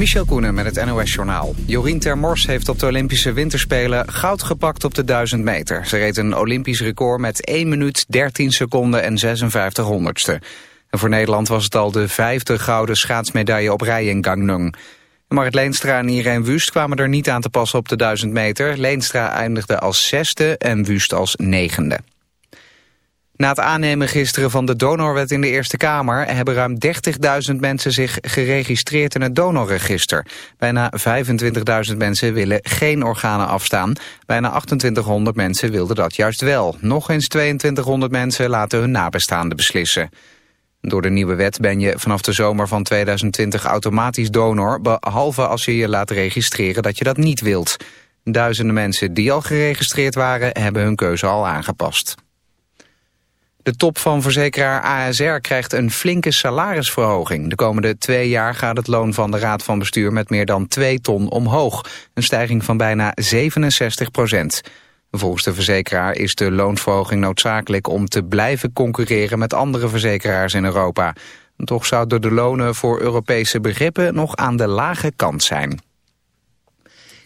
Michel Koenen met het NOS-journaal. Jorien Termors heeft op de Olympische Winterspelen goud gepakt op de 1000 meter. Ze reed een Olympisch record met 1 minuut 13 seconden en 56 honderdste. En voor Nederland was het al de vijfde gouden schaatsmedaille op rij in Gangneung. Marit Leenstra en Irene Wust kwamen er niet aan te passen op de 1000 meter. Leenstra eindigde als zesde en Wust als negende. Na het aannemen gisteren van de donorwet in de Eerste Kamer... hebben ruim 30.000 mensen zich geregistreerd in het donorregister. Bijna 25.000 mensen willen geen organen afstaan. Bijna 2800 mensen wilden dat juist wel. Nog eens 2200 mensen laten hun nabestaanden beslissen. Door de nieuwe wet ben je vanaf de zomer van 2020 automatisch donor... behalve als je je laat registreren dat je dat niet wilt. Duizenden mensen die al geregistreerd waren... hebben hun keuze al aangepast. De top van verzekeraar ASR krijgt een flinke salarisverhoging. De komende twee jaar gaat het loon van de Raad van Bestuur met meer dan 2 ton omhoog. Een stijging van bijna 67 procent. Volgens de verzekeraar is de loonsverhoging noodzakelijk om te blijven concurreren met andere verzekeraars in Europa. Toch zouden de lonen voor Europese begrippen nog aan de lage kant zijn.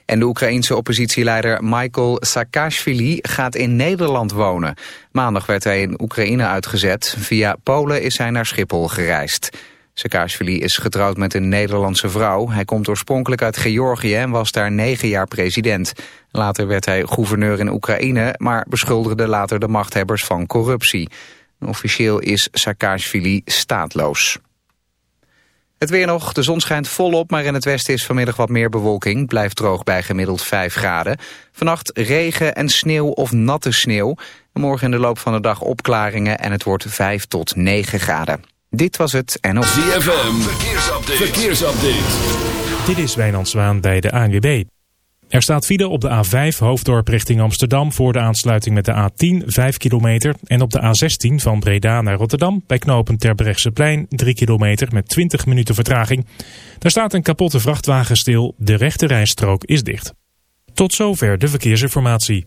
En de Oekraïense oppositieleider Michael Saakashvili gaat in Nederland wonen. Maandag werd hij in Oekraïne uitgezet. Via Polen is hij naar Schiphol gereisd. Saakashvili is getrouwd met een Nederlandse vrouw. Hij komt oorspronkelijk uit Georgië en was daar negen jaar president. Later werd hij gouverneur in Oekraïne, maar beschuldigde later de machthebbers van corruptie. Officieel is Saakashvili staatloos. Het weer nog, de zon schijnt volop, maar in het westen is vanmiddag wat meer bewolking. Blijft droog bij gemiddeld 5 graden. Vannacht regen en sneeuw of natte sneeuw. Morgen in de loop van de dag opklaringen en het wordt 5 tot 9 graden. Dit was het en op ZFM, verkeersupdate. verkeersupdate. Dit is Wijnand Zwaan bij de ANWB. Er staat file op de A5 hoofddorp richting Amsterdam voor de aansluiting met de A10 5 kilometer. En op de A16 van Breda naar Rotterdam bij knopen Terbrechtseplein 3 kilometer met 20 minuten vertraging. Daar staat een kapotte vrachtwagen stil, de rechte rijstrook is dicht. Tot zover de verkeersinformatie.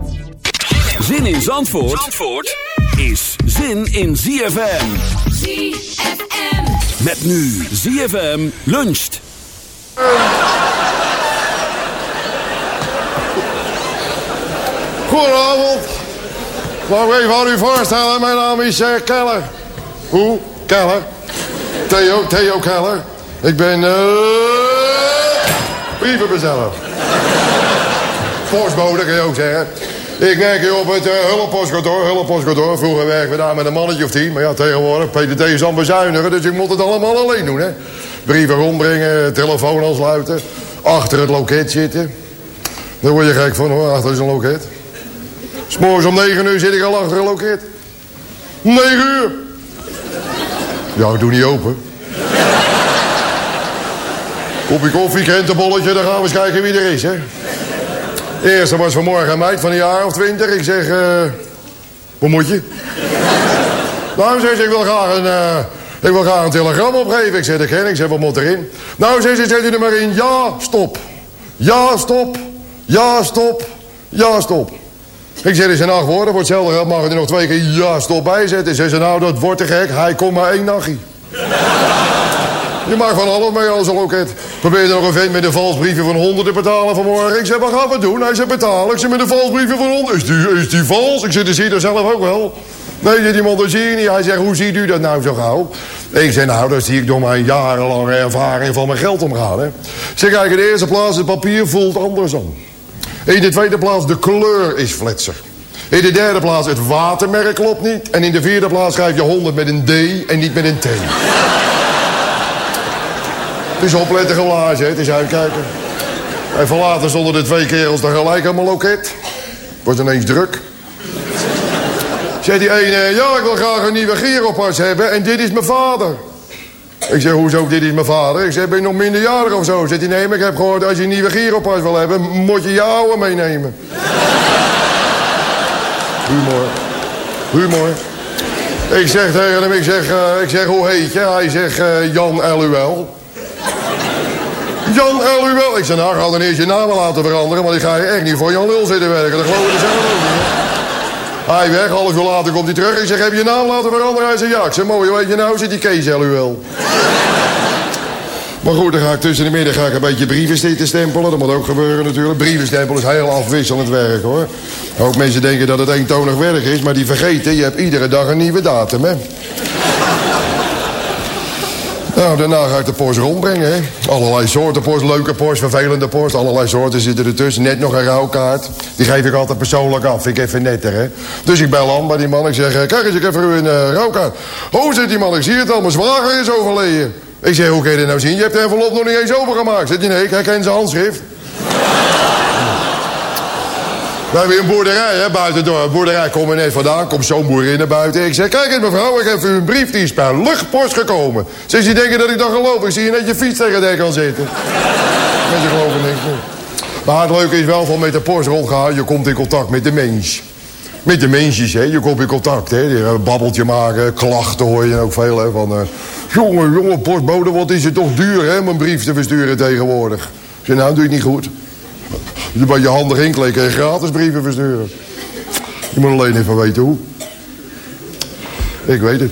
Zin in Zandvoort, Zandvoort is zin in ZFM. ZFM. Met nu ZFM luncht. Goedenavond. Mag ik even aan u voorstellen, mijn naam is eh, Keller. Hoe? Keller? Theo, Theo Keller. Ik ben eh brievenbezeller. Postbode, kan je ook zeggen. Ik werk hier op het uh, hulppostkantoor, hulppostkantoor. Vroeger werkten we daar met een mannetje of tien. Maar ja, tegenwoordig, PDT is aan bezuinigen, dus ik moet het allemaal alleen doen, hè. Brieven rondbrengen, telefoon aansluiten, achter het loket zitten. Daar word je gek van, hoor, achter zo'n loket. S'morgens om 9 uur zit ik al achter een loket. 9 uur. Ja, doe niet open. Kopje koffie, krentenbolletje, dan gaan we eens kijken wie er is, hè. De eerste was vanmorgen een meid van een jaar of twintig. Ik zeg, eh, hoe moet je? Nou, zei ze, ik wil graag een, eh, Ik wil graag een telegram opgeven. Ik zeg, dat ken ik. Zeg, wat moet erin? Nou, zegt ze, zet u er maar in. Ja, stop. Ja, stop. Ja, stop. Ja, stop. Ik zeg, er zijn acht woorden. Voor hetzelfde geld mag er nog twee keer ja, stop bij zetten. Ze nou, dat wordt te gek. Hij komt maar één nachtje. Je maakt van alles mee als loket. Probeer nog een vent met een vals briefje van 100 te betalen vanmorgen. Ik zeg, wat gaan we doen? Hij zegt, betalen. Ik zeg, met een vals briefje van 100. Is die, is die vals? Ik zeg, dat zie je er zelf ook wel. Nee, die man, dat zie je niet. Hij zegt, hoe ziet u dat nou zo gauw? Ik zeg, nou, dat zie ik door mijn jarenlange ervaring van mijn geld omgaan. Hè. Ik zeg, kijk, in de eerste plaats, het papier voelt anders aan. In de tweede plaats, de kleur is fletser. In de derde plaats, het watermerk klopt niet. En in de vierde plaats schrijf je 100 met een D en niet met een T. Is opletten geblazen, hè? het is uitkijken. En van later stonden de twee kerels dan gelijk aan mijn loket. Wordt ineens druk. Zei die ene, ja, ik wil graag een nieuwe gyropas hebben en dit is mijn vader. Ik zeg, hoezo, dit is mijn vader? Ik zeg, ben je nog minderjarig of zo? Zegt hij, nee, maar ik heb gehoord, als je een nieuwe gyropas wil hebben, moet je oude meenemen. Humor. Humor. Ik zeg tegen hem, ik zeg, eh, ik zeg hoe heet je? Hij zegt, eh, Jan Luel. Jan Luel. Ik zeg, nou, ga dan eerst je naam laten veranderen, want ik ga je echt niet voor Jan Lul zitten werken. Dat geloof ik zelf ook niet. hè. Hij weg, half uur later komt hij terug. Ik zeg, heb je je naam laten veranderen? Hij zegt, ja. Ik zeg, mooi, weet je nou, zit die Kees Luel. Maar goed, dan ga ik tussen de middag ga ik een beetje brieven zitten stempelen. Dat moet ook gebeuren natuurlijk. Brieven stempelen is heel afwisselend werk hoor. Ook mensen denken dat het eentonig werk is, maar die vergeten, je hebt iedere dag een nieuwe datum hè. Nou, daarna ga ik de post rondbrengen, hè. Allerlei soorten post, leuke post, vervelende post. Allerlei soorten zitten ertussen. Net nog een rouwkaart. Die geef ik altijd persoonlijk af. Vind ik even netter, hè. Dus ik bel aan bij die man. Ik zeg, eh, kijk eens, ik heb voor u een eh, rouwkaart. Oh, zegt die man, ik zie het al. Mijn zwager is overleden. Ik zeg, hoe kun je dit nou zien? Je hebt de envelop nog niet eens opengemaakt. Zegt hij, nee, ik herken zijn handschrift. We hebben hier een boerderij, hè, buiten door. Boerderij, kom er net vandaan. Komt zo'n boerin naar buiten. Ik zeg, kijk eens mevrouw, ik heb u een brief. Die is per luchtpost gekomen. Zegt ze denken dat ik dat geloof. Ik zie je net je fiets tegen de kan zitten. Mensen geloven niks meer. Maar het leuke is wel van met de post rondgaan. Je komt in contact met de mens. Met de mensjes, hè. Je komt in contact, hè. Die, eh, babbeltje maken, klachten hoor je ook veel, hè. Van, eh, jongen, jongen, postbode, wat is het toch duur, hè, om een brief te versturen tegenwoordig. Ik zeg, nou, doe niet goed. Je bij je handig inklikken kun je gratis brieven versturen. Je moet alleen even weten hoe. Ik weet het.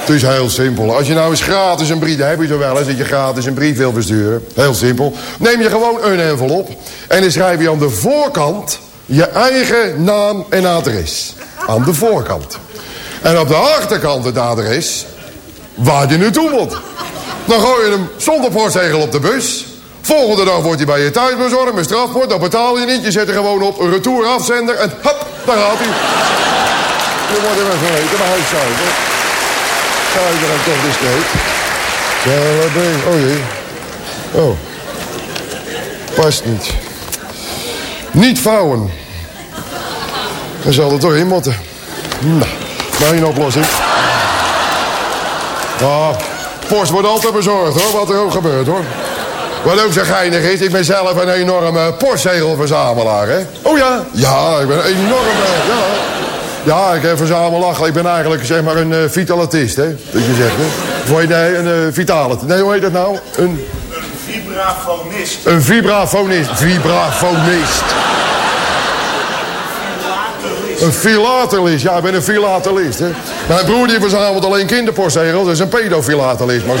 Het is heel simpel. Als je nou eens gratis een brief... Heb je toch wel eens dat je gratis een brief wil versturen. Heel simpel. Neem je gewoon een envelop. En dan schrijf je aan de voorkant... je eigen naam en adres. Aan de voorkant. En op de achterkant het adres... waar je naartoe moet. Dan gooi je hem zonder postzegel op de bus... Volgende dag wordt hij bij je thuis bezorgd met strafbord. Dan betaal je niet. Je zet er gewoon op retour afzender. En hop, daar gaat hij. Je wordt hem even weten, maar hij is zuiver. Zuiver en toch discreet. Celebrate. Oh jee. Oh. Past niet. Niet vouwen. Dan zal er toch in moeten. Nou, een oplossing. Ah, post wordt altijd bezorgd hoor, wat er ook gebeurt hoor. Wat ook zo geinig is, ik ben zelf een enorme postzegelverzamelaar, hè? Oh ja? Ja, ik ben een enorme, ja. Ja, ik heb verzamelaar. Ik ben eigenlijk zeg maar een uh, vitalatist, hè? Dat je zegt, hè? Voor je, nee, een uh, vitalit. Nee, hoe heet dat nou? Een... Vibrafonist. Een vibrafonist. Vibrafonist. Een filatelist. Ja, ik ben een filatelist, hè? Mijn broer die verzamelt alleen kinderpostzegels. Dat is een pedofilatelist. Maar is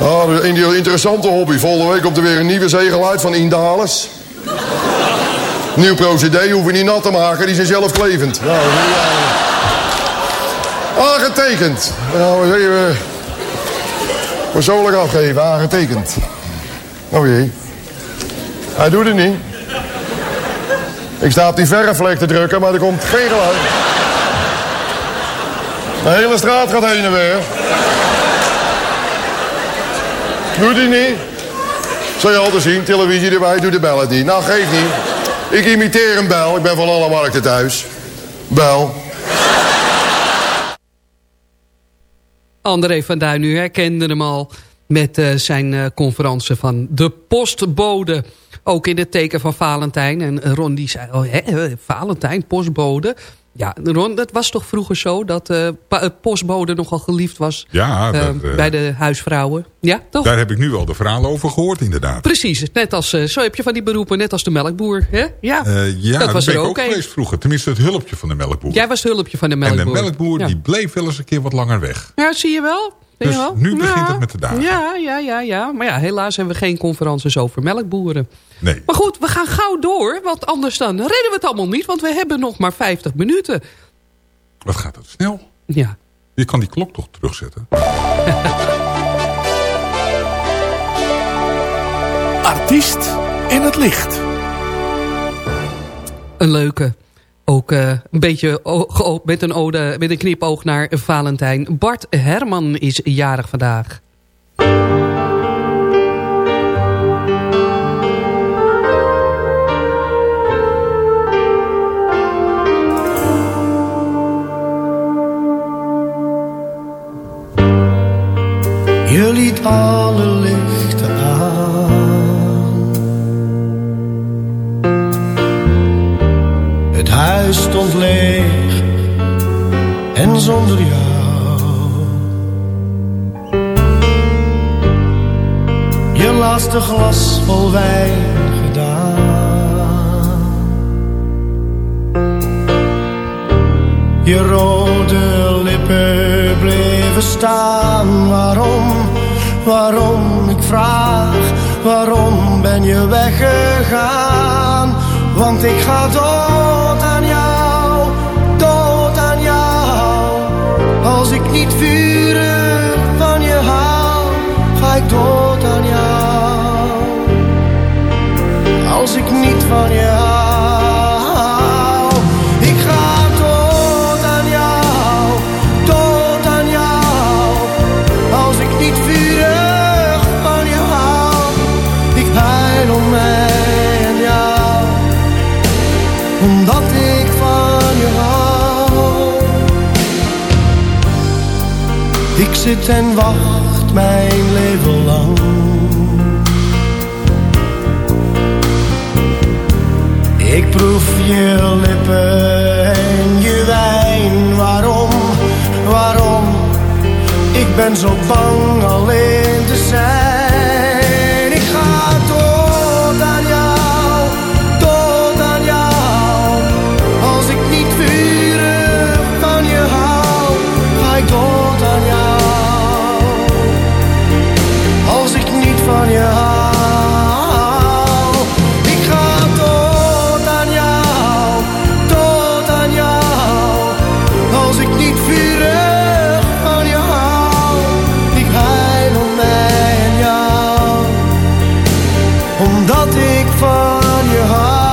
Ah, een interessante hobby. Volgende week komt er weer een nieuwe zegel uit van Indales. Nieuw procedé, hoef je niet nat te maken, die zijn zelf klevend. Nou, aangetekend. Nou, eens even persoonlijk afgeven, aangetekend. Oh jee. Hij doet het niet. Ik sta op die verreflek te drukken, maar er komt geen geluid. De hele straat gaat heen en weer. Doet hij niet? Zal je altijd zien, televisie erbij, doe de bel het niet. Nou, geef niet. Ik imiteer een bel, ik ben van alle markten thuis. Bel. André van Duin, u herkende hem al met uh, zijn uh, conferentie van de postbode. Ook in het teken van Valentijn. En Ron die zei, oh, hè, Valentijn, postbode. Ja, Ron, dat was toch vroeger zo dat eh, postbode nogal geliefd was Ja, eh, dat, bij de huisvrouwen. Ja, toch? daar heb ik nu wel de verhalen over gehoord inderdaad. Precies, net als, eh, zo heb je van die beroepen, net als de melkboer. Hè? Ja, ja, dat was ben er ook ook geweest vroeger. Tenminste het hulpje van de melkboer. Jij was het hulpje van de en melkboer. de melkboer Ja. die bleef wel eens een keer wat langer weg. Ja, zie je wel. Dus nu begint Ja. het met de dagen. Ja, ja, ja, ja. Maar ja, helaas hebben we geen conferences over melkboeren. Nee. Maar goed, we gaan gauw door, want anders dan redden we het allemaal niet. Want we hebben nog maar 50 minuten. Wat gaat dat snel? Ja. Je kan die klok toch terugzetten? Artiest in het licht. Een leuke. Ook eh, een beetje met een, ode, met een knipoog naar Valentijn. Bart Herman is jarig vandaag. Je alle huis stond leeg en zonder jou. Je laatste glas vol wijn gedaan. Je rode lippen bleven staan. Waarom, waarom, ik vraag, waarom ben je weggegaan? Want ik ga dood aan jou, dood aan jou. Als ik niet vurig van je hou, ga ik dood aan jou. Als ik niet van je hou, zit en wacht mijn leven lang. Ik proef je lippen en je wijn. Waarom, waarom? Ik ben zo bang alleen te zijn. Omdat ik van je.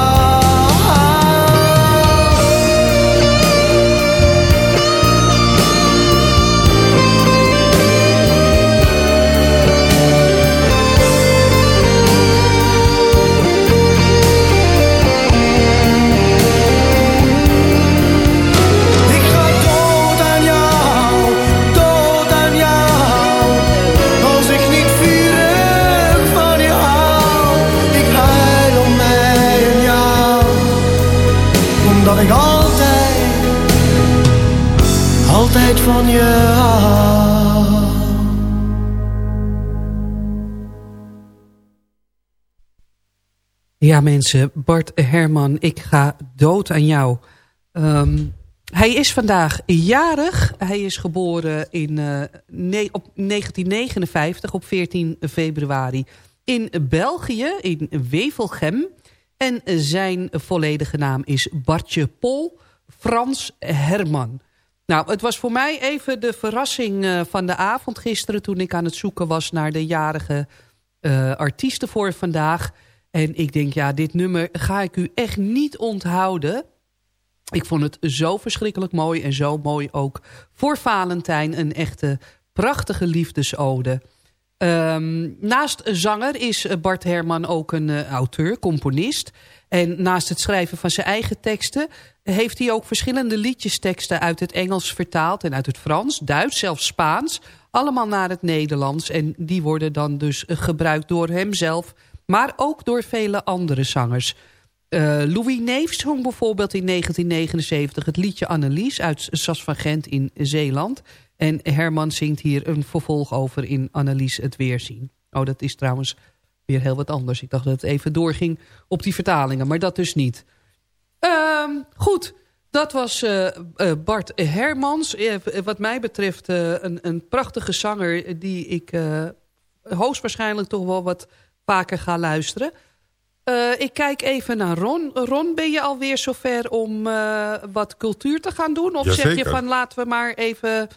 Ja mensen, Bart Herman, ik ga dood aan jou. Ehm, hij is vandaag jarig. Hij is geboren in, eh, op 1959 op 14 februari in België, in Wevelgem. En zijn volledige naam is Bartje Pol Frans Herman. Nou, het was voor mij even de verrassing eh, van de avond gisteren... toen ik aan het zoeken was naar de jarige eh, artiesten voor vandaag. En ik denk, ja, dit nummer ga ik u echt niet onthouden. Ik vond het zo verschrikkelijk mooi en zo mooi ook voor Valentijn. Een echte prachtige liefdesode. Ehm, naast zanger is Bart Herman ook een eh, auteur, componist. En naast het schrijven van zijn eigen teksten... heeft hij ook verschillende liedjesteksten uit het Engels vertaald... en uit het Frans, Duits, zelfs Spaans. Allemaal naar het Nederlands. En die worden dan dus gebruikt door hemzelf... maar ook door vele andere zangers. Eh, Louis Neefs zong bijvoorbeeld in 1979 het liedje Annelies uit Sas van Gent in Zeeland. En Herman zingt hier een vervolg over in Annelies het Weerzien. Oh, dat is trouwens weer heel wat anders. Ik dacht dat het even doorging op die vertalingen, maar dat dus niet. Ehm, goed, dat was eh, eh, Bart Hermans. Wat mij betreft een, een prachtige zanger die ik hoogstwaarschijnlijk toch wel wat vaker ga luisteren. ik kijk even naar Ron. Ron, ben je alweer zover om wat cultuur te gaan doen? Of zeg je van laten we maar even...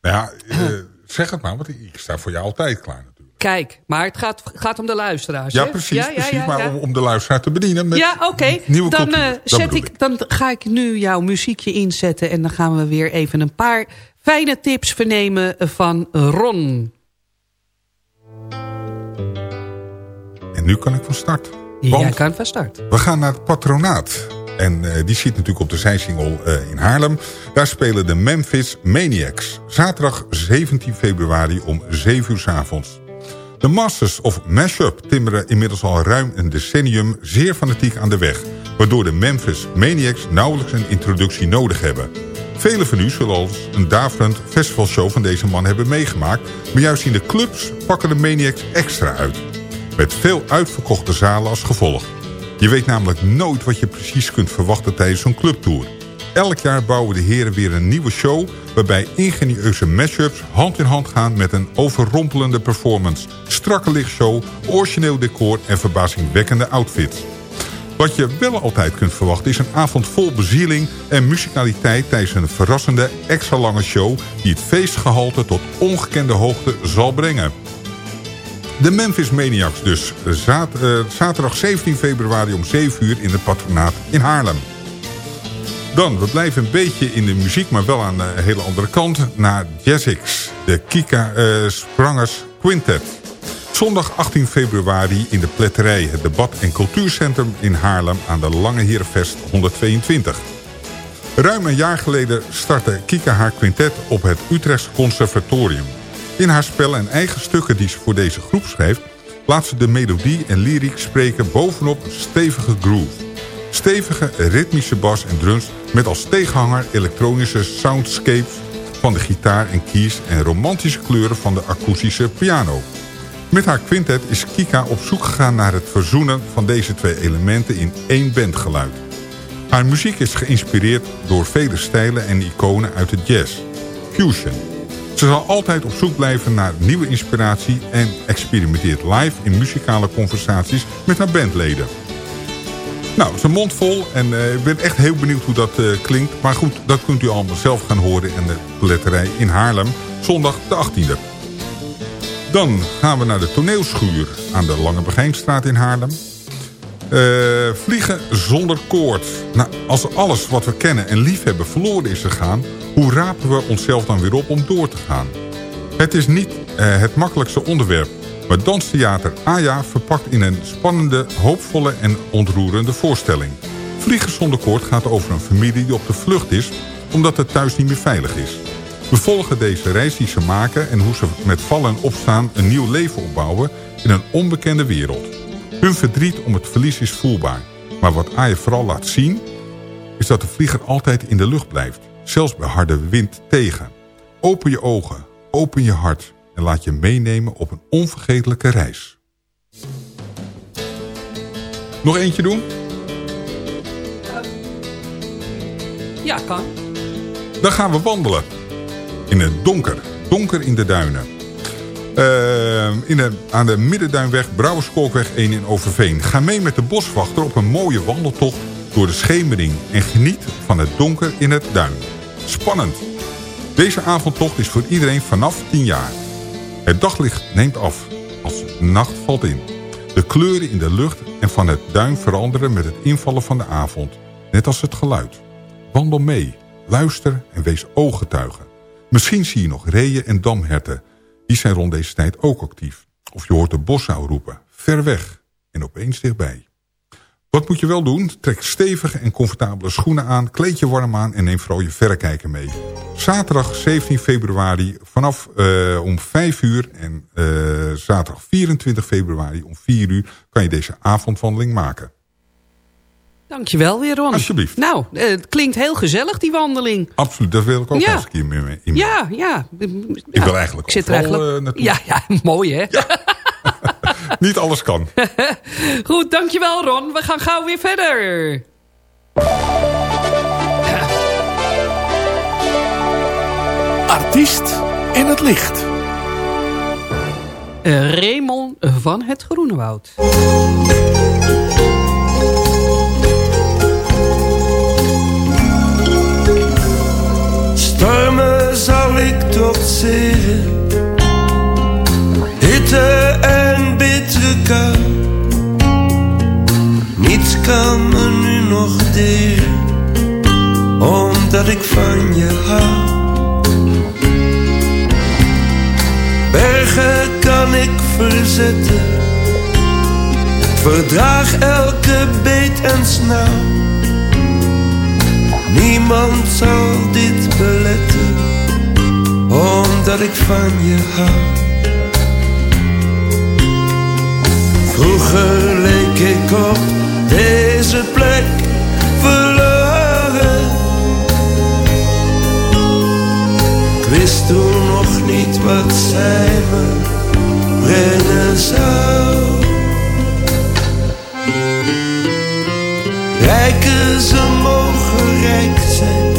Ja, zeg het maar, want ik sta voor jou altijd klaar. Kijk, maar het gaat, gaat om de luisteraars. Ja, precies. Ja, precies maar om, om, de luisteraar te bedienen. Met ja, oké. Dan, zet ik, dan ga ik nu jouw muziekje inzetten. En dan gaan we weer even een paar fijne tips vernemen van Ron. En nu kan ik van start. Jij kan van start. We gaan naar het patronaat. En uh, die zit natuurlijk op de zijsingel uh, in Haarlem. Daar spelen de Memphis Maniacs. Zaterdag 17 februari om 7 uur s avonds. De Masters of Mashup timmeren inmiddels al ruim een decennium zeer fanatiek aan de weg... waardoor de Memphis Maniacs nauwelijks een introductie nodig hebben. Velen van u zullen al een daverend festivalshow van deze man hebben meegemaakt... maar juist in de clubs pakken de Maniacs extra uit. Met veel uitverkochte zalen als gevolg. Je weet namelijk nooit wat je precies kunt verwachten tijdens zo'n clubtour... Elk jaar bouwen de heren weer een nieuwe show... waarbij ingenieuze mashups hand in hand gaan met een overrompelende performance. Strakke lichtshow, origineel decor en verbazingwekkende outfits. Wat je wel altijd kunt verwachten is een avond vol bezieling en muzikaliteit tijdens een verrassende extra lange show die het feestgehalte tot ongekende hoogte zal brengen. De Memphis Maniacs dus, eh, zaterdag 17 februari om 7 uur in het patronaat in Haarlem. Dan, we blijven een beetje in de muziek, maar wel aan de hele andere kant. Naar Jazzix, de Kika uh, Sprangers Quintet. Zondag 18 februari in de Pletterij, het debat- en cultuurcentrum in Haarlem... aan de Lange Herenvest 122. Ruim een jaar geleden startte Kika haar quintet op het Utrechtse Conservatorium. In haar spel en eigen stukken die ze voor deze groep schrijft... laat ze de melodie en lyriek spreken bovenop stevige groove. Stevige ritmische bas en drums met als tegenhanger elektronische soundscapes van de gitaar en keys en romantische kleuren van de akoestische piano. Met haar quintet is Kika op zoek gegaan naar het verzoenen van deze twee elementen in één bandgeluid. Haar muziek is geïnspireerd door vele stijlen en iconen uit de jazz. Fusion. Ze zal altijd op zoek blijven naar nieuwe inspiratie en experimenteert live in muzikale conversaties met haar bandleden. Nou, zijn mond vol en uh, ik ben echt heel benieuwd hoe dat uh, klinkt. Maar goed, dat kunt u allemaal zelf gaan horen in de letterij in Haarlem. Zondag de 18e. Dan gaan we naar de toneelschuur aan de Lange Begijnstraat in Haarlem. Uh, vliegen zonder koord. Nou, als alles wat we kennen en liefhebben verloren is gegaan... hoe rapen we onszelf dan weer op om door te gaan? Het is niet het makkelijkste onderwerp maar Danstheater Aya verpakt in een spannende, hoopvolle en ontroerende voorstelling. Vliegen zonder koord gaat over een familie die op de vlucht is... omdat het thuis niet meer veilig is. We volgen deze reis die ze maken... en hoe ze met vallen en opstaan een nieuw leven opbouwen... in een onbekende wereld. Hun verdriet om het verlies is voelbaar. Maar wat Aya vooral laat zien... is dat de vlieger altijd in de lucht blijft. Zelfs bij harde wind tegen. Open je ogen, open je hart en laat je meenemen op een onvergetelijke reis. Nog eentje doen? Ja, kan. Dan gaan we wandelen. In het donker. Donker in de duinen. Uh, in de, aan de Middenduinweg, Brouwerskolkweg 1 in Overveen. Ga mee met de boswachter op een mooie wandeltocht door de schemering... en geniet van het donker in het duin. Spannend. Deze avondtocht is voor iedereen vanaf 10 jaar. Het daglicht neemt af als nacht valt in. De kleuren in de lucht en van het duin veranderen met het invallen van de avond. Net als het geluid. Wandel mee, luister en wees ooggetuige. Misschien zie je nog reeën en damherten. Die zijn rond deze tijd ook actief. Of je hoort de bossau roepen. Ver weg en opeens dichtbij. Wat moet je wel doen? Trek stevige en comfortabele schoenen aan, kleed je warm aan en neem vooral je verrekijker mee. Zaterdag 17 februari vanaf uh, om 5 uur en uh, zaterdag 24 februari om 4 uur kan je deze avondwandeling maken. Dankjewel weer, Ron. Alsjeblieft. Nou, eh, het klinkt heel gezellig, die wandeling. Absoluut, daar wil ik ook Ja. eens een keer mee. Ja, ja. Ik wil eigenlijk ik zit er eigenlijk... eh, naartoe. ja, ja, mooi hè? Niet alles kan. Goed, dankjewel Ron. We gaan gauw weer verder. Artiest in het licht. Eh, Raymond van het Groenewoud. Hitte en bittere kou. Niets kan me nu nog deren. Omdat ik van je hou. Bergen kan ik verzetten. Verdraag elke beet en snauw. Niemand zal dit beletten, omdat ik van je hou. Vroeger leek ik op deze plek verloren. Ik wist toen nog niet wat zij me brengen zou. Rijken ze mogen rijk zijn,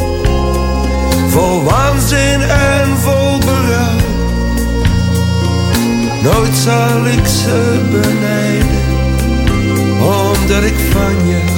vol waanzin en vol Nooit zal ik ze benijden, omdat ik van je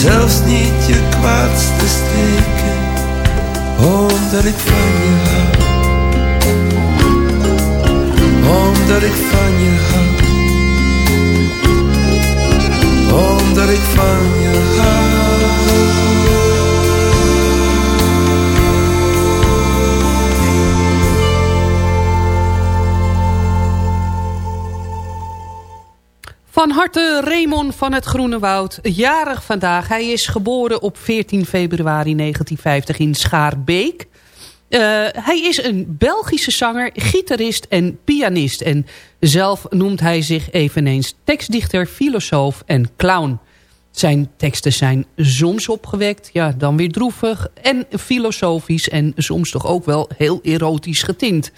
Zelfs niet je kwaadste streken, omdat ik van je hou. Omdat ik van je hou. Omdat ik van je hou. Van harte Raymond van het Groene Woud. Jarig vandaag. Hij is geboren op 14 februari 1950 in Schaarbeek. Eh, hij is een Belgische zanger, gitarist en pianist. En zelf noemt hij zich eveneens tekstdichter, filosoof en clown. Zijn teksten zijn soms opgewekt, ja, dan weer droevig en filosofisch... en soms toch ook wel heel erotisch getint.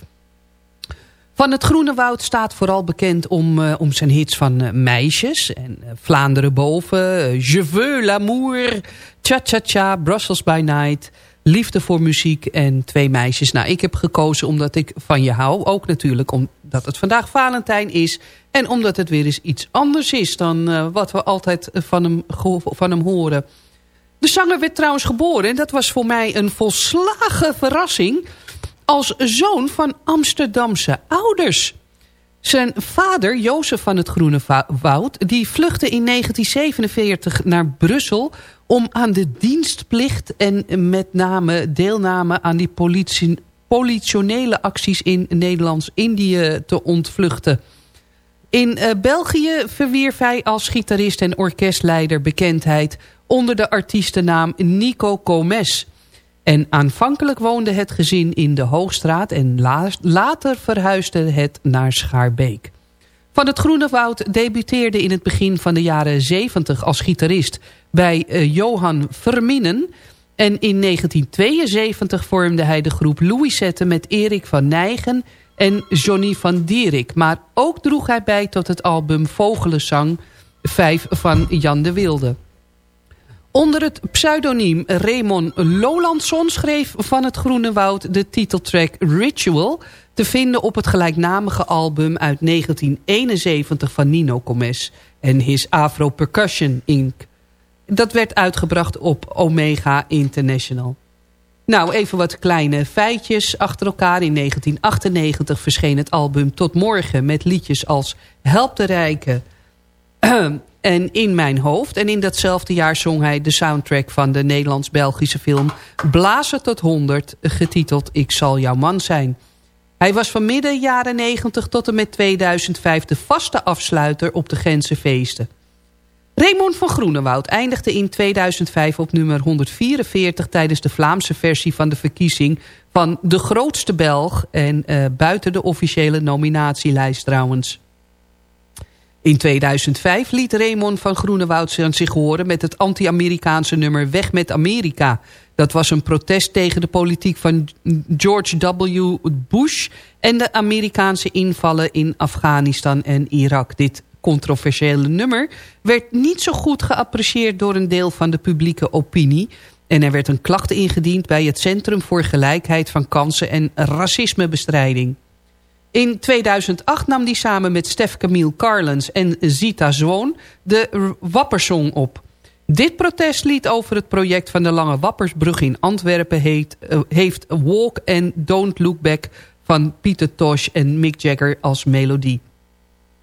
Van het Groene Woud staat vooral bekend om, eh, om zijn hits van eh, Meisjes... en eh, Vlaanderen boven, Je veux l'amour, Cha Cha Cha, Brussels by Night... Liefde voor muziek en Twee Meisjes. Nou, ik heb gekozen omdat ik van je hou. Ook natuurlijk omdat het vandaag Valentijn is... en omdat het weer eens iets anders is dan wat we altijd van hem, van hem horen... De zanger werd trouwens geboren en dat was voor mij een volslagen verrassing... als zoon van Amsterdamse ouders. Zijn vader, Jozef van het Groene Woud... die vluchtte in 1947 naar Brussel... om aan de dienstplicht en met name deelname aan die politionele acties... in Nederlands-Indië te ontvluchten... In eh, België verwierf hij als gitarist en orkestleider bekendheid onder de artiestennaam Nico Comes. En aanvankelijk woonde het gezin in de Hoogstraat en la- later verhuisde het naar Schaarbeek. Van het Groene Woud debuteerde in het begin van de jaren 70 als gitarist bij eh, Johan Verminen. En in 1972 vormde hij de groep Louisette met Erik van Nijgen en Johnny van Dierik. Maar ook droeg hij bij tot het album Vogelenzang 5 van Jan de Wilde. Onder het pseudoniem Raymond Lolandson schreef Van het Groene Woud de titeltrack Ritual... te vinden op het gelijknamige album uit 1971 van Nino Comes en His Afro Percussion Inc. Dat werd uitgebracht op Omega International. Nou, even wat kleine feitjes achter elkaar. In 1998 verscheen het album Tot Morgen met liedjes als Help de Rijken en In Mijn Hoofd. En in datzelfde jaar zong hij de soundtrack van de Nederlands-Belgische film Blazen tot 100, getiteld Ik zal jouw man zijn. Hij was van midden jaren 90 tot en met 2005 de vaste afsluiter op de Gentse feesten. Raymond van Groenewoud eindigde in 2005 op nummer 144... tijdens de Vlaamse versie van de verkiezing van de grootste Belg... en uh, buiten de officiële nominatielijst trouwens. In 2005 liet Raymond van Groenewoud zich horen... met het anti-Amerikaanse nummer Weg met Amerika. Dat was een protest tegen de politiek van George W. Bush... en de Amerikaanse invallen in Afghanistan en Irak. Dit controversiële nummer... werd niet zo goed geapprecieerd door een deel van de publieke opinie... en er werd een klacht ingediend bij het Centrum voor Gelijkheid van Kansen en Racismebestrijding. In 2008 nam hij samen met Stef Camille Carlens en Zita Zwoon de Wappersong op. Dit protestlied over het project van de Lange Wappersbrug in Antwerpen heet, uh, heeft Walk and Don't Look Back van Pieter Tosh en Mick Jagger als melodie.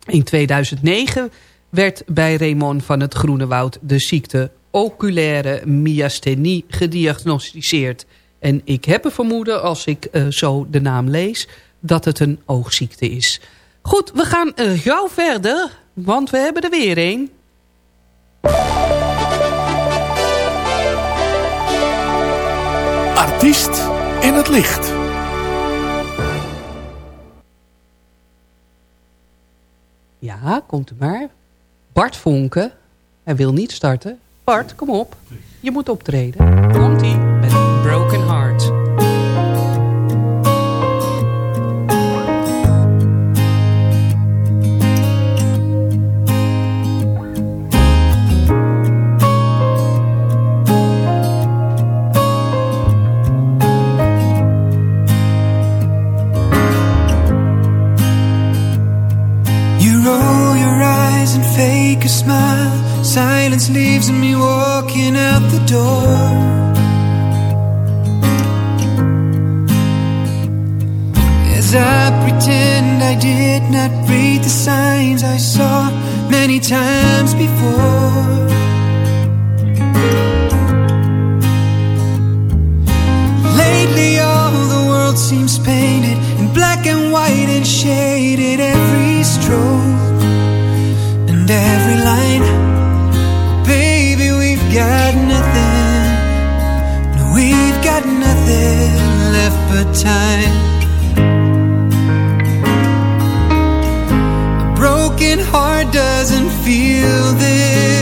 In 2009 werd bij Raymond van het Groene Woud de ziekte oculaire myasthenie gediagnosticeerd. En ik heb een vermoeden, als ik uh, zo de naam lees, dat het een oogziekte is. Goed, we gaan uh, gauw verder, want we hebben er weer een. Artiest in het licht. Ja, komt u maar. Bart Vonken. Hij wil niet starten. Bart, kom op. Je moet optreden. Komt-ie met Broken Heart. Fake a smile. Silence leaves me walking out the door. As I pretend I did not read the signs I saw many times before. Lately, all the world seems painted in black and white and shaded every stroke every line. Baby, we've got nothing. No, we've got nothing left but time. A broken heart doesn't feel this.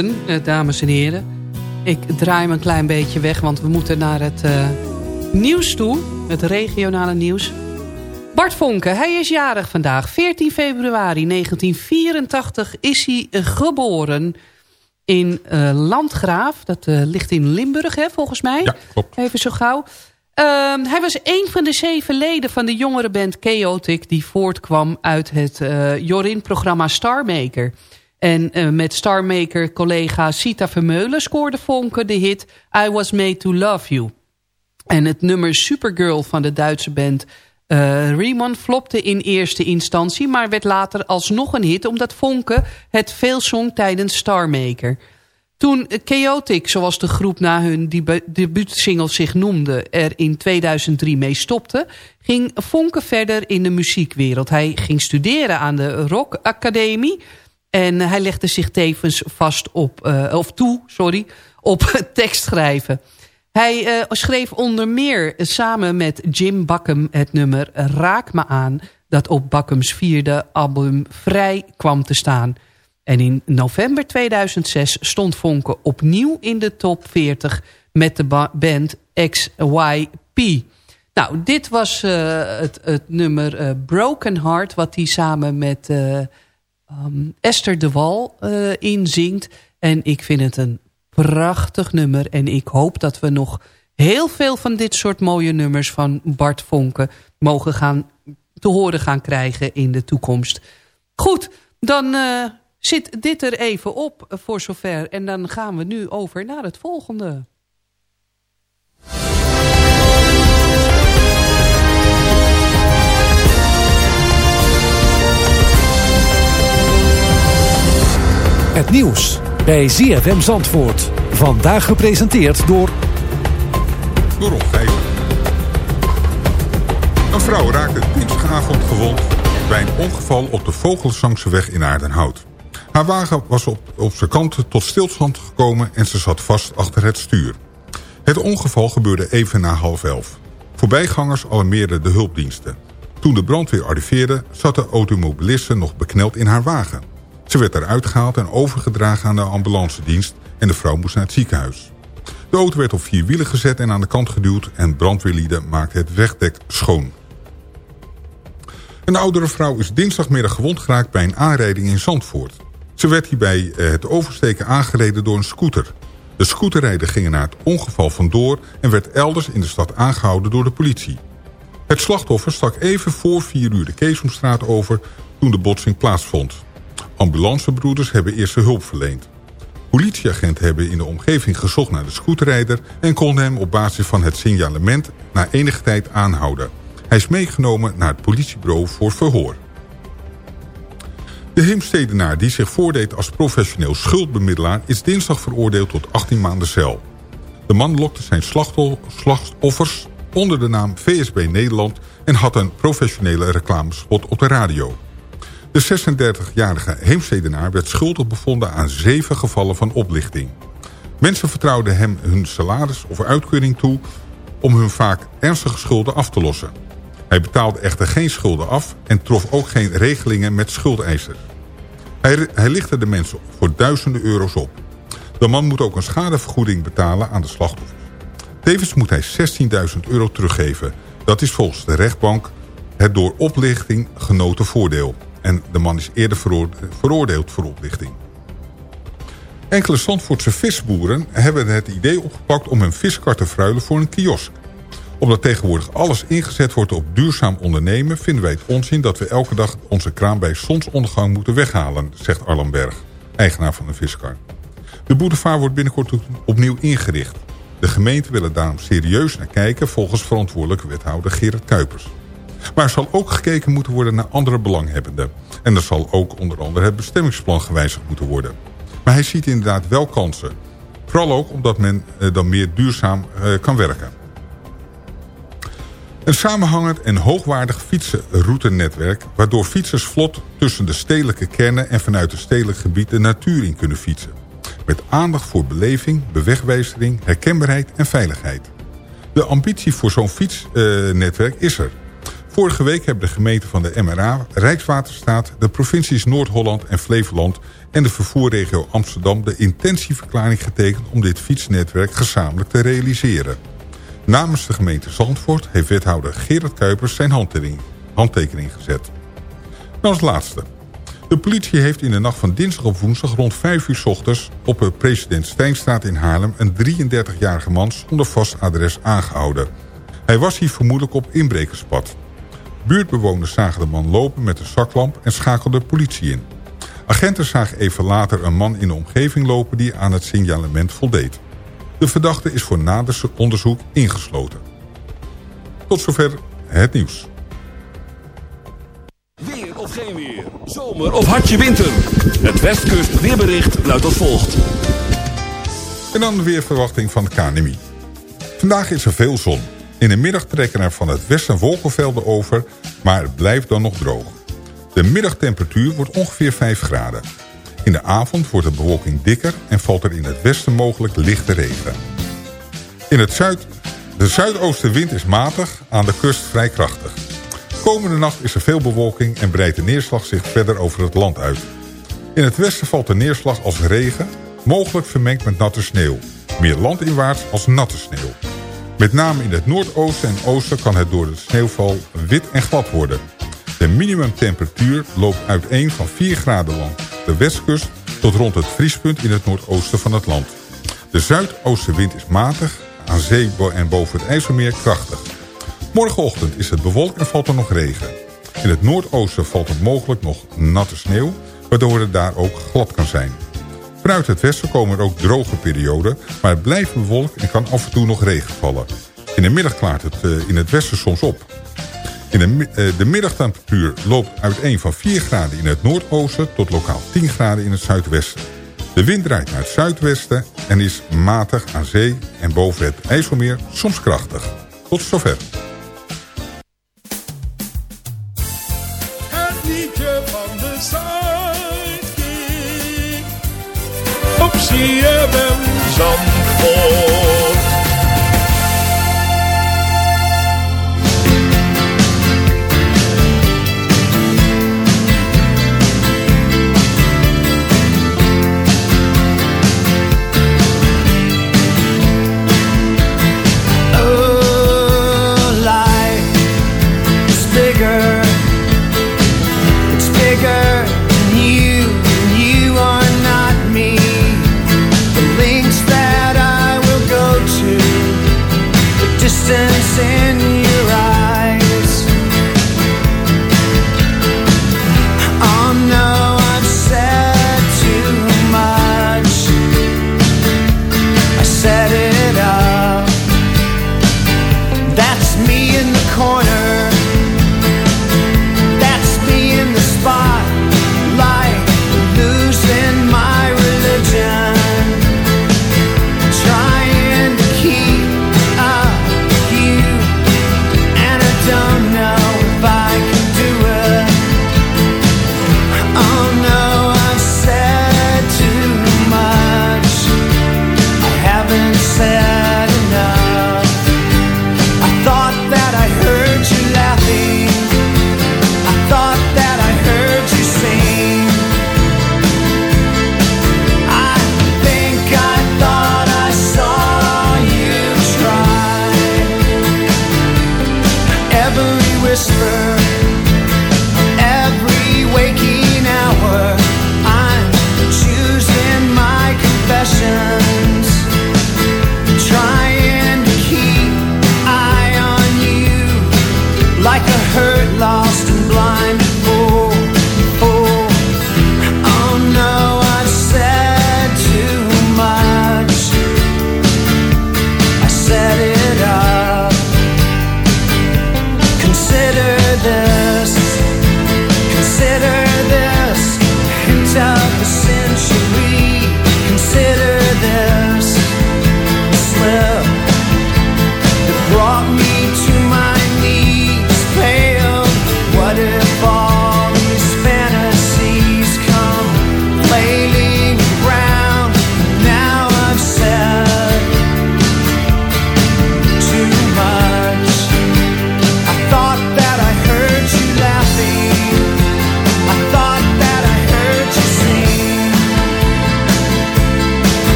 Eh, dames en heren. Ik draai hem een klein beetje weg, want we moeten naar het eh, nieuws toe. Het regionale nieuws. Bart Vonken, hij is jarig vandaag. 14 februari 1984 is hij geboren in eh, Landgraaf. Dat ligt in Limburg, hè, volgens mij. Ja, klopt. Even zo gauw. Ehm, hij was een van de zeven leden van de jongere band Chaotic... die voortkwam uit het Jorin-programma Starmaker. En eh, met Starmaker-collega Sita Vermeulen scoorde Vonken de hit... I Was Made To Love You. En het nummer Supergirl van de Duitse band eh Riemann flopte in eerste instantie... maar werd later alsnog een hit omdat Vonken het veel zong tijdens Starmaker. Toen Chaotic, zoals de groep na hun debu- debuutsingle zich noemde... er in 2003 mee stopte, ging Vonken verder in de muziekwereld. Hij ging studeren aan de Rock Academie... en hij legde zich tevens vast op, eh, of toe, sorry, op tekstschrijven. Hij eh, schreef onder meer samen met Jim Bakkum het nummer Raak me aan... dat op Bakkums vierde album Vrij kwam te staan. En in november 2006 stond Vonken opnieuw in de top 40 met de ba- band XYP. Nou, dit was eh, het, het nummer eh, Broken Heart... wat hij samen met eh, um, Esther de Wal eh, inzingt. En ik vind het een prachtig nummer. En ik hoop dat we nog heel veel van dit soort mooie nummers... van Bart Vonken mogen gaan, te horen gaan krijgen in de toekomst. Goed, dan eh, zit dit er even op voor zover. En dan gaan we nu over naar het volgende. Het nieuws bij ZFM Zandvoort. Vandaag gepresenteerd door... Door. Een vrouw raakte dinsdagavond gewond bij een ongeval op de Vogelsangseweg in Aardenhout. Haar wagen was op, op zijn kanten tot stilstand gekomen en ze zat vast achter het stuur. Het ongeval gebeurde even na half elf. Voorbijgangers alarmeerden de hulpdiensten. Toen de brandweer arriveerde zat de automobiliste nog bekneld in haar wagen. Ze werd eruit gehaald en overgedragen aan de ambulancedienst en de vrouw moest naar het ziekenhuis. De auto werd op vier wielen gezet en aan de kant geduwd en brandweerlieden maakten het wegdek schoon. Een oudere vrouw is dinsdagmiddag gewond geraakt bij een aanrijding in Zandvoort. Ze werd hierbij eh, het oversteken aangereden door een scooter. De scooterrijder ging na het ongeval vandoor en werd elders in de stad aangehouden door de politie. Het slachtoffer stak even voor vier uur de Keesomstraat over toen de botsing plaatsvond. Ambulancebroeders hebben eerste hulp verleend. Politieagenten hebben in de omgeving gezocht naar de scooterrijder... en konden hem op basis van het signalement na enige tijd aanhouden. Hij is meegenomen naar het politiebureau voor verhoor. De Heemstedenaar die zich voordeed als professioneel schuldbemiddelaar... is dinsdag veroordeeld tot 18 maanden cel. De man lokte zijn slachtoffers onder de naam VSB Nederland... en had een professionele reclamespot op de radio. De 36-jarige Heemstedenaar werd schuldig bevonden aan zeven gevallen van oplichting. Mensen vertrouwden hem hun salaris of uitkering toe om hun vaak ernstige schulden af te lossen. Hij betaalde echter geen schulden af en trof ook geen regelingen met schuldeisers. Hij, hij lichtte de mensen voor duizenden euro's op. De man moet ook een schadevergoeding betalen aan de slachtoffers. Tevens moet hij 16.000 euro teruggeven. Dat is volgens de rechtbank het door oplichting genoten voordeel. En de man is eerder veroorde- veroordeeld voor oplichting. Enkele Zandvoortse visboeren hebben het idee opgepakt om hun viskar te fruilen voor een kiosk. Omdat tegenwoordig alles ingezet wordt op duurzaam ondernemen... vinden wij het onzin dat we elke dag onze kraan bij zonsondergang moeten weghalen... zegt Arlan Berg, eigenaar van een viskar. De boulevard wordt binnenkort opnieuw ingericht. De gemeente wil er daarom serieus naar kijken... volgens verantwoordelijke wethouder Gerard Kuipers. Maar er zal ook gekeken moeten worden naar andere belanghebbenden. En er zal ook onder andere het bestemmingsplan gewijzigd moeten worden. Maar hij ziet inderdaad wel kansen. Vooral ook omdat men eh, dan meer duurzaam eh, kan werken. Een samenhangend en hoogwaardig fietsenroutenetwerk... waardoor fietsers vlot tussen de stedelijke kernen... en vanuit het stedelijk gebied de natuur in kunnen fietsen. Met aandacht voor beleving, bewegwijzering, herkenbaarheid en veiligheid. De ambitie voor zo'n fietsnetwerk is er. Vorige week hebben de gemeenten van de MRA, Rijkswaterstaat... de provincies Noord-Holland en Flevoland... en de vervoerregio Amsterdam de intentieverklaring getekend... om dit fietsnetwerk gezamenlijk te realiseren. Namens de gemeente Zandvoort heeft wethouder Gerard Kuipers zijn handtekening, handtekening gezet. Als laatste. De politie heeft in de nacht van dinsdag op woensdag rond 5 uur s ochtends... op de president Steenstraat in Haarlem een 33-jarige man zonder vast adres aangehouden. Hij was hier vermoedelijk op inbrekerspad. Buurtbewoners zagen de man lopen met een zaklamp en schakelden de politie in. Agenten zagen even later een man in de omgeving lopen die aan het signalement voldeed. De verdachte is voor nader onderzoek ingesloten. Tot zover het nieuws. Weer of geen weer. Zomer of hartje winter. Het Westkust weerbericht luidt als volgt. En dan de weerverwachting van de KNMI. Vandaag is er veel zon. In de middag trekken er van het westen wolkenvelden over, maar het blijft dan nog droog. De middagtemperatuur wordt ongeveer 5 graden. In de avond wordt de bewolking dikker en valt er in het westen mogelijk lichte regen. In het zuid, de zuidoostenwind is matig, aan de kust vrij krachtig. Komende nacht is er veel bewolking en breidt de neerslag zich verder over het land uit. In het westen valt de neerslag als regen, mogelijk vermengd met natte sneeuw. Meer landinwaarts als natte sneeuw. Met name in het noordoosten en oosten kan het door de sneeuwval wit en glad worden. De minimumtemperatuur loopt uiteen van 4 graden lang de westkust tot rond het vriespunt in het noordoosten van het land. De zuidoostenwind is matig, aan zee en boven het IJsselmeer krachtig. Morgenochtend is het bewolkt en valt er nog regen. In het noordoosten valt er mogelijk nog natte sneeuw, waardoor het daar ook glad kan zijn. Vanuit het westen komen er ook droge perioden, maar het blijft bewolkt en kan af en toe nog regen vallen. In de middag klaart het eh, in het westen soms op. In de, eh, de middagtemperatuur loopt uiteen van 4 graden in het noordoosten tot lokaal 10 graden in het zuidwesten. De wind draait naar het zuidwesten en is matig aan zee en boven het IJsselmeer soms krachtig. Tot zover. CFM Zandvoort.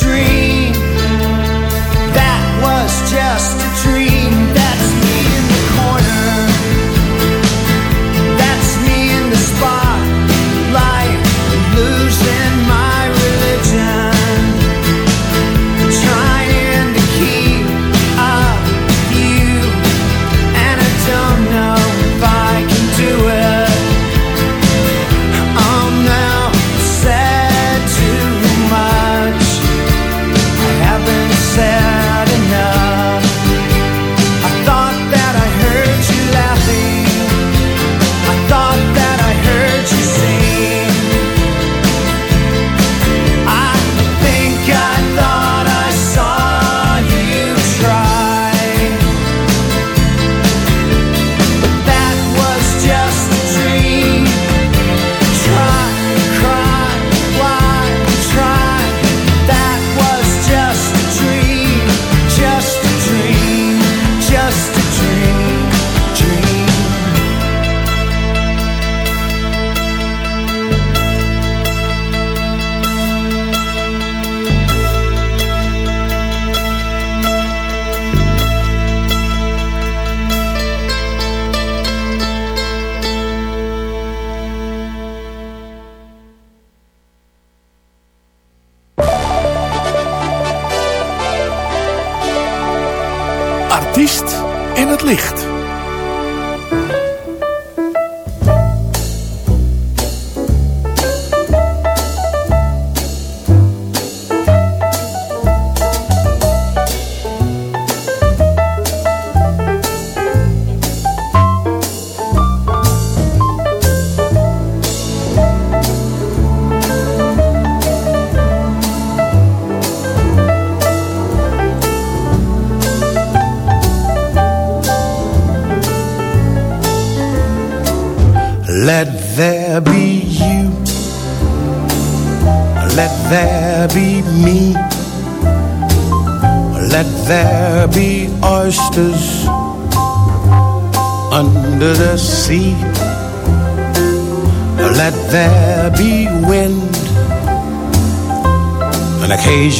Dream.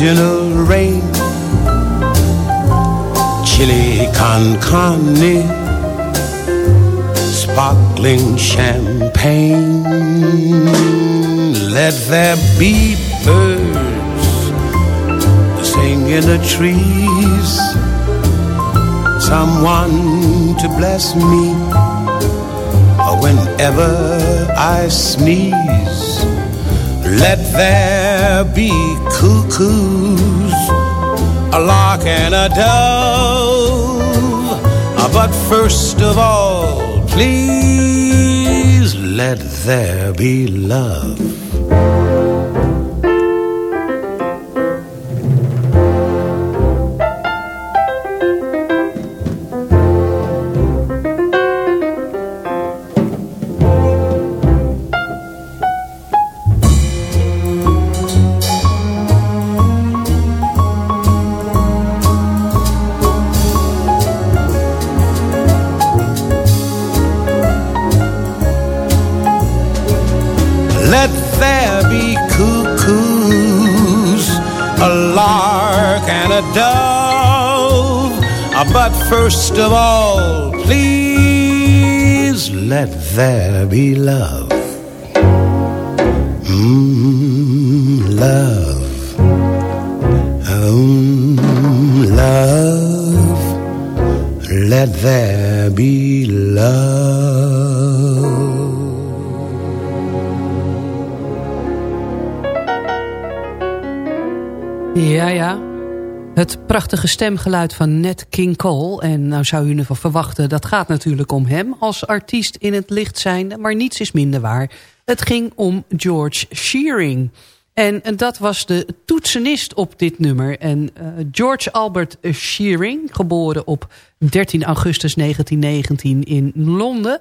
Occasional rain, chili con carne sparkling champagne. Let there be birds sing in the trees. Someone to bless me whenever I sneeze. Let there be cuckoos, a lark and a dove. Ah, but first of all, please let there be love. But first of all, please let there be love. Mm, love. Mm, love. Let there be love. Ja, ja. Het prachtige stemgeluid van Nat King Cole. En nou zou u ervan verwachten, dat gaat natuurlijk om hem als artiest in het licht zijn. Maar niets is minder waar. Het ging om George Shearing. En, en dat was de toetsenist op dit nummer. En eh, George Albert Shearing, geboren op 13 augustus 1919 in Londen...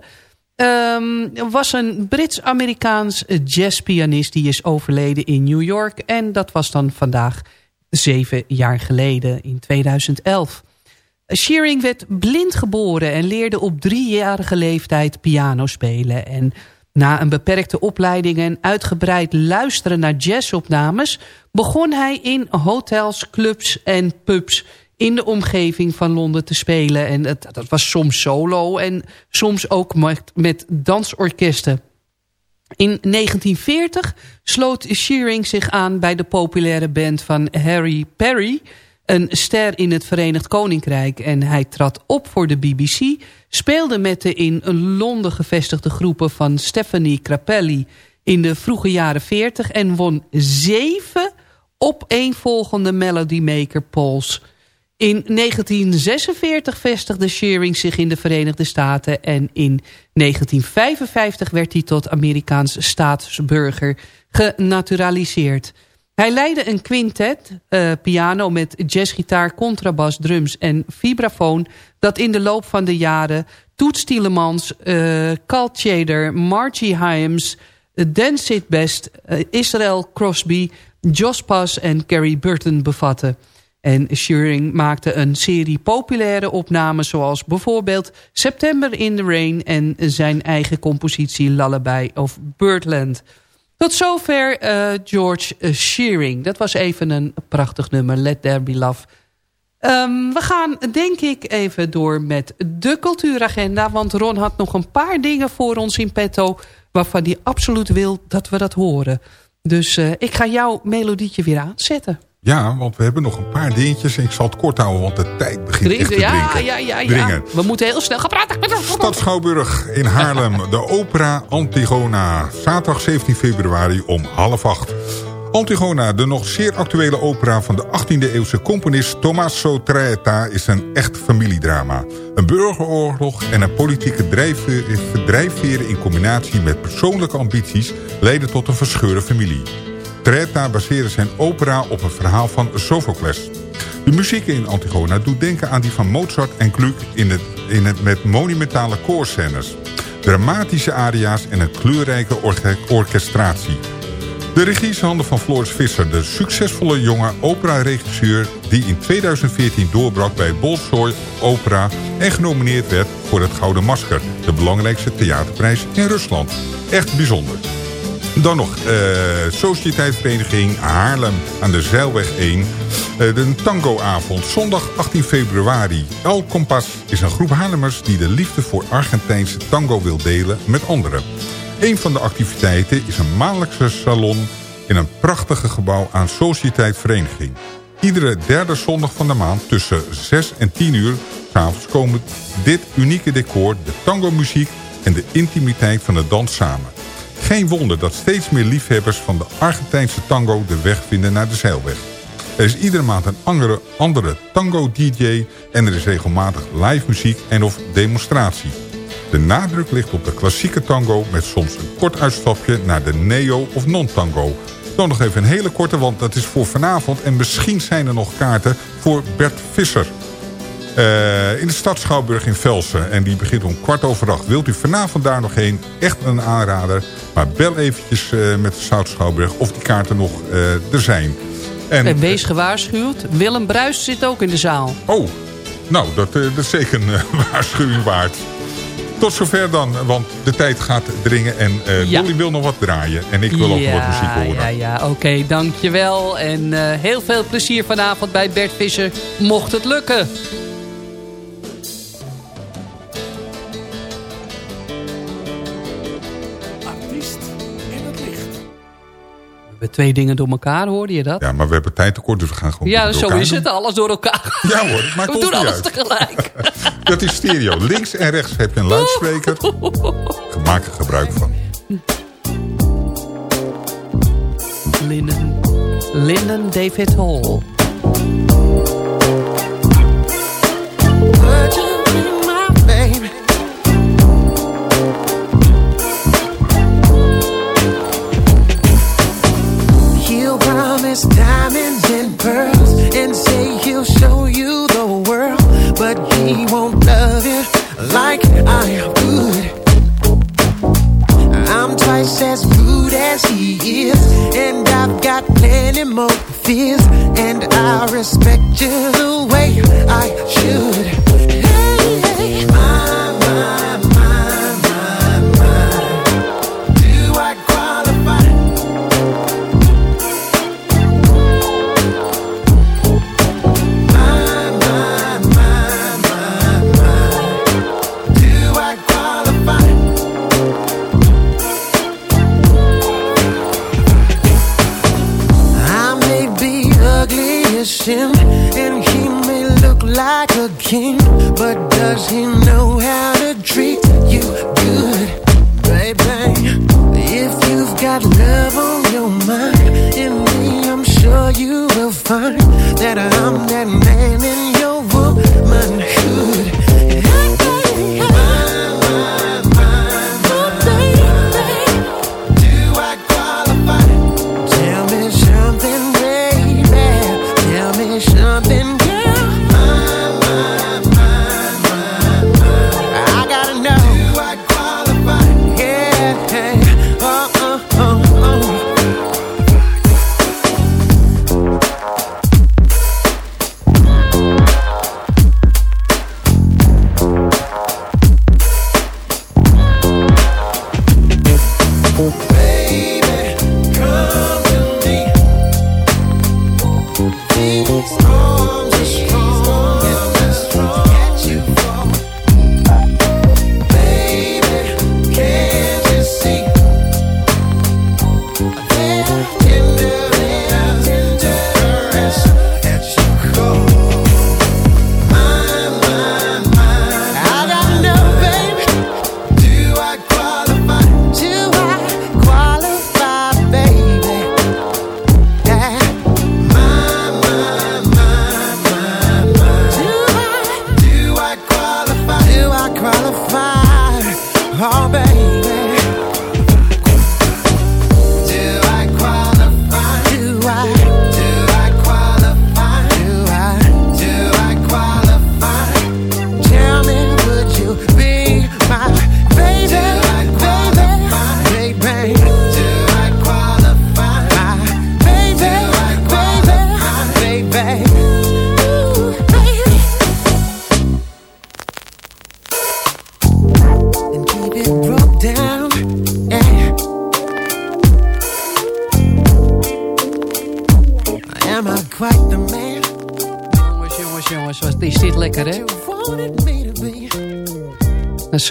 ehm, was een Brits-Amerikaans jazzpianist die is overleden in New York. En dat was dan vandaag zeven jaar geleden in 2011. Shearing werd blind geboren en leerde op driejarige leeftijd piano spelen. En Na een beperkte opleiding en uitgebreid luisteren naar jazzopnames... begon hij in hotels, clubs en pubs in de omgeving van Londen te spelen. En het, dat was soms solo en soms ook met, met dansorkesten. In 1940 sloot Shearing zich aan bij de populaire band van Harry Perry... een ster in het Verenigd Koninkrijk. En hij trad op voor de BBC... speelde met de in Londen gevestigde groepen van Stephanie Crapelli... in de vroege jaren 40 en won zeven opeenvolgende Melody Maker polls... In 1946 vestigde Shearing zich in de Verenigde Staten... en in 1955 werd hij tot Amerikaans staatsburger genaturaliseerd. Hij leidde een quintet, uh, piano met jazzgitaar, contrabas, drums en vibrafoon... dat in de loop van de jaren Toets Tielemans, uh, Carl Tjader, Margie Hyams... Dan Sitbest, uh, Israel Crosby, Josh Pass en Gary Burton bevatte... En Shearing maakte een serie populaire opnames... zoals bijvoorbeeld September in the Rain... en zijn eigen compositie Lullaby of Birdland. Tot zover uh, George Shearing. Dat was even een prachtig nummer, Let There Be Love. Um, we gaan denk ik even door met de cultuuragenda... want Ron had nog een paar dingen voor ons in petto... waarvan hij absoluut wil dat we dat horen. Dus uh, ik ga jouw melodietje weer aanzetten. Ja, want we hebben nog een paar dingetjes. En ik zal het kort houden, want de tijd begint Drinken, echt te ja, drinken. Ja, ja, ja. Dringen. We moeten heel snel gaan praten. Stad Schouwburg in Haarlem. De opera Antigona. Zaterdag 17 februari om half acht. Antigona, de nog zeer actuele opera van de 18e eeuwse componist Tommaso Traetta... is een echt familiedrama. Een burgeroorlog en een politieke drijfveer, drijfveren in combinatie met persoonlijke ambities... leiden tot een verscheurde familie. Traetta baseerde zijn opera op een verhaal van Sophocles. De muziek in Antigona doet denken aan die van Mozart en Gluck... in het, in het met monumentale koorscènes. Dramatische aria's en een kleurrijke orke orkestratie. De regie is handen van Floris Visser, de succesvolle jonge opera-regisseur... die in 2014 doorbrak bij Bolshoi Opera... en genomineerd werd voor het Gouden Masker... de belangrijkste theaterprijs in Rusland. Echt bijzonder. Dan nog uh, Haarlem aan de Zeilweg 1. Uh, de tangoavond, zondag 18 februari. El Compas is een groep Haarlemmers die de liefde voor Argentijnse tango wil delen met anderen. Een van de activiteiten is een maandelijkse salon in een prachtige gebouw aan Sociëteitsvereniging. Iedere derde zondag van de maand tussen 6 en 10 uur s'avonds komen dit unieke decor, de tango muziek en de intimiteit van de dans samen. Geen wonder dat steeds meer liefhebbers van de Argentijnse tango de weg vinden naar de zeilweg. Er is iedere maand een andere, andere tango-dj en er is regelmatig live muziek en of demonstratie. De nadruk ligt op de klassieke tango met soms een kort uitstapje naar de neo- of non-tango. Dan nog even een hele korte, want dat is voor vanavond en misschien zijn er nog kaarten voor Bert Visser. Uh, in de stad Schouwburg in Velsen. En die begint om kwart over acht. Wilt u vanavond daar nog heen? Echt een aanrader. Maar bel eventjes uh, met de Stad Schouwburg of die kaarten nog uh, er zijn. En, en wees gewaarschuwd. Willem Bruis zit ook in de zaal. Oh, nou, dat, dat is zeker een waarschuwing waard. Tot zover dan, want de tijd gaat dringen en uh, ja. Dolly wil nog wat draaien. En ik wil ook ja, nog wat muziek horen. Ja, ja, oké, okay, dankjewel. En heel veel plezier vanavond bij Bert Visser, mocht het lukken. Hebben twee dingen door elkaar, hoorde je dat? Ja, maar we hebben tijd tekort, dus we gaan gewoon Ja, zo is het, alles door elkaar. Ja hoor, maar We doen alles uit. tegelijk. dat is stereo. Links en rechts heb je een luidspreker. Maak er gebruik van. Linden, Linden David Hall.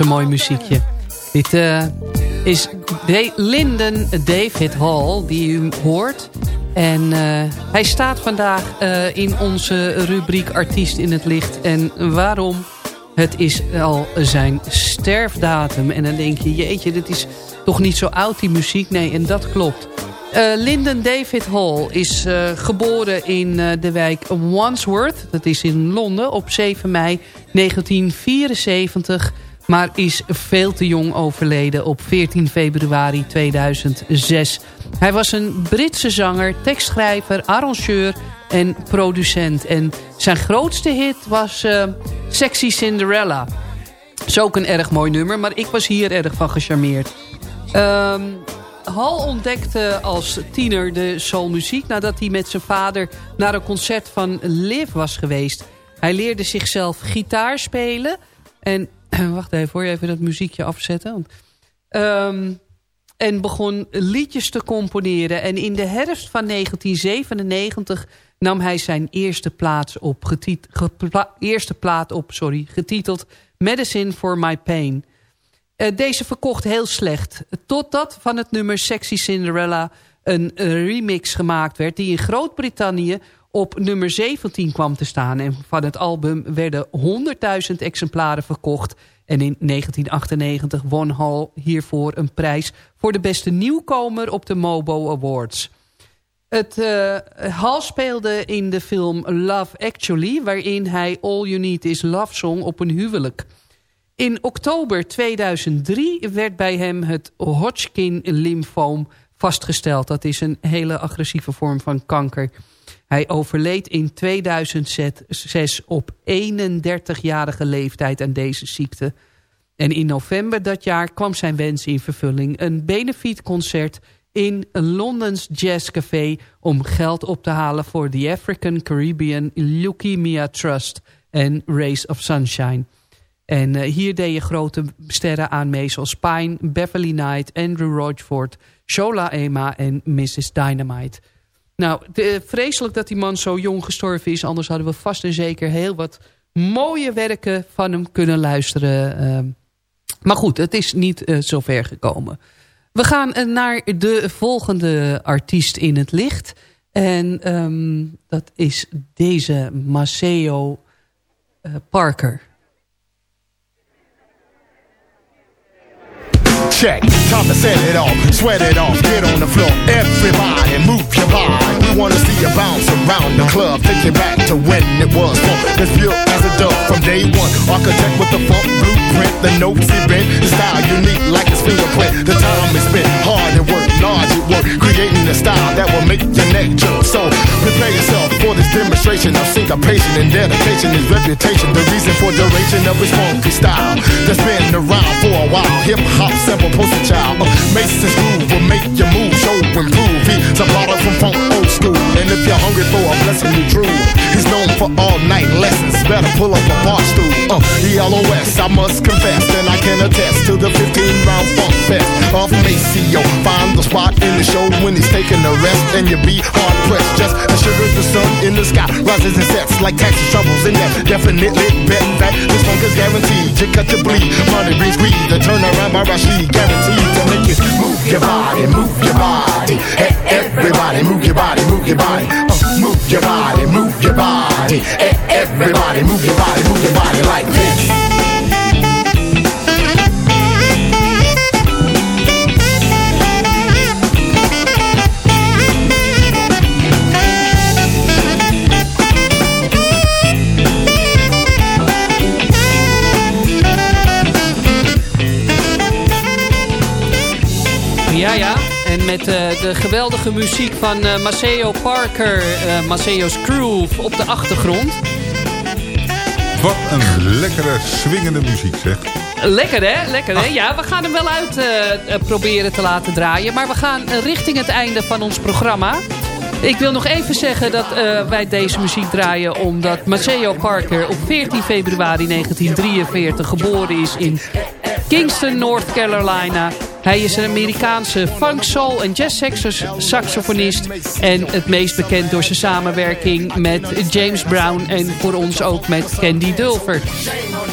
Mooi muziekje. Dit eh, is de Lyndon David Hall, die u hoort. En eh, hij staat vandaag eh, in onze rubriek Artiest in het Licht. En waarom? Het is al zijn sterfdatum. En dan denk je, jeetje, dit is toch niet zo oud die muziek? Nee, en dat klopt. Eh Lyndon David Hall is geboren in de wijk Wandsworth. Dat is in Londen op 7 mei 1974. Maar is veel te jong overleden op 14 februari 2006. Hij was een Britse zanger, tekstschrijver, arrangeur en producent. En zijn grootste hit was eh, Sexy Cinderella. Is ook een erg mooi nummer, maar ik was hier erg van gecharmeerd. Ehm Hal ontdekte als tiener de soulmuziek... nadat hij met zijn vader naar een concert van Liv was geweest. Hij leerde zichzelf gitaar spelen. En wacht even, hoor je even dat muziekje afzetten? Ehm, en begon liedjes te componeren. En in de herfst van 1997 nam hij zijn eerste, plaats op, eerste plaat op, sorry, getiteld Medicine for My Pain... Eh, deze verkocht heel slecht. Totdat van het nummer Sexy Cinderella een eh, remix gemaakt werd... die in Groot-Brittannië op nummer 17 kwam te staan. En van het album werden 100.000 exemplaren verkocht. En in 1998 won Hall hiervoor een prijs... voor de beste nieuwkomer op de Mobo Awards. Het, eh, Hall speelde in de film Love Actually... waarin hij All You Need Is Love zong op een huwelijk... In oktober 2003 werd bij hem het Hodgkin-lymfoom vastgesteld. Dat is een hele agressieve vorm van kanker. Hij overleed in 2006 op 31-jarige leeftijd aan deze ziekte. En in november dat jaar kwam zijn wens in vervulling. Een benefietconcert in Londens Jazz Café... om geld op te halen voor de African Caribbean Leukemia Trust en Race of Sunshine... En uh, hier deden grote sterren aan mee zoals Pine, Beverly Knight, Andrew Rochford, Shola Ema en Mrs. Dynamite. Nou, de, vreselijk dat die man zo jong gestorven is. Anders hadden we vast en zeker heel wat mooie werken van hem kunnen luisteren. Uh, maar goed, het is niet uh, zo ver gekomen. We gaan naar de volgende artiest in het licht. En um, dat is deze Maceo eh, Parker. Check, time to set it off, sweat it off, get on the floor. Everybody move your body. We wanna see you bounce around the club. You back to when it was fun. As pure as a dove from day one. Architect with the funk blueprint, the notes he bent, the style unique like his fingerprint. The time is spent hard at work, large at work, creating a style that will make your neck jerk. So prepare yourself for this demonstration of syncopation and dedication. His reputation, the reason for duration of his funky style that's been around for a while. Hip hop sample poster child. Uh, Mason's groove will make you move, show improve. He's a product from funk old school. And if you're hungry for a blessing, you true. He's known for all night lessons. Better pull up a bar stool. Uh, ELOS, I must confess, and I can attest to the 15 round funk fest of Maceo. Find the spot in the show when he's taking a rest, and you be hard pressed. Just as sure as the sun in the sky rises and sets like taxi troubles in that. Definitely bet that this funk is guaranteed to cut your bleed. Money brings greed, the turnaround by Rashid, guaranteed to make it move your body, move your body. Hey, everybody, move your body, move your body. Uh, move your body, move your body. Hey, everybody, move your body, move your body like this. Met eh, de geweldige muziek van eh, Maceo Parker, eh Maceo's Groove op de achtergrond. Wat een lekkere, swingende muziek zeg. Lekker hè, lekker hè. Ja, we gaan hem wel uit proberen te laten draaien. Maar we gaan richting het einde van ons programma. Ik wil nog even zeggen dat wij deze muziek draaien... omdat Maceo Parker op 14 februari 1943 geboren is in Kingston, North Carolina. Hij is een Amerikaanse funk, soul en jazz saxofonist. En het meest bekend door zijn samenwerking met James Brown. En voor ons ook met Candy Dulfer.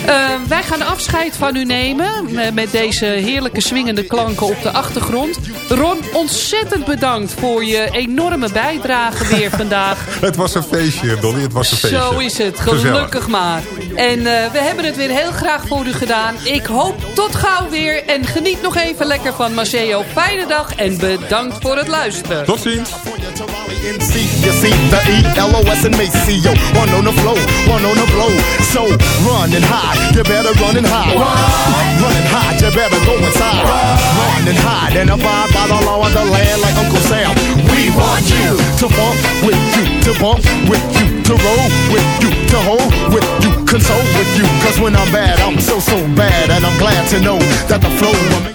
Eh, wij gaan afscheid van u nemen. Met deze heerlijke swingende klanken op de achtergrond. Ron, ontzettend bedankt voor je enorme bijdrage weer vandaag. Het was een feestje, Dolly. Het was een feestje. Zo is het, gelukkig maar. En eh, we hebben het weer heel graag voor u gedaan. Ik hoop tot gauw weer. En geniet nog even lekker van Maceo. Fijne dag en bedankt voor het luisteren. Tot ziens. You see the E-L-O-S and Maceo. One on the flow, one on the blow. So run and hide, you better run and hide. Run and hide, you better go inside. Run and hide and abide by the law of the land like Uncle Sam. We want you to bump with you, to bump with you, to roll with you, to hold with you, console with you. Cause when I'm bad, I'm so, so bad. And I'm glad to know that the flow will make